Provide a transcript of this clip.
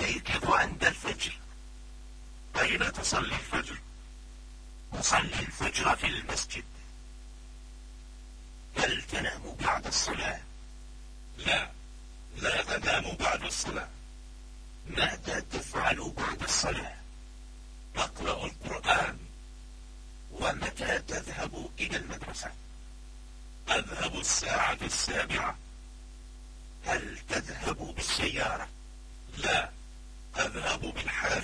يستيقظ عند الفجر أين تصلي الفجر؟ أصلي الفجر في المسجد هل تنام بعد الصلاة؟ لا لا أنام بعد الصلاة ماذا تفعل بعد الصلاة؟ أقرأ القرآن ومتى تذهب إلى المدرسة؟ أذهب الساعة السابعة هل تذهب بالسيارة؟ لا ذهب بالحال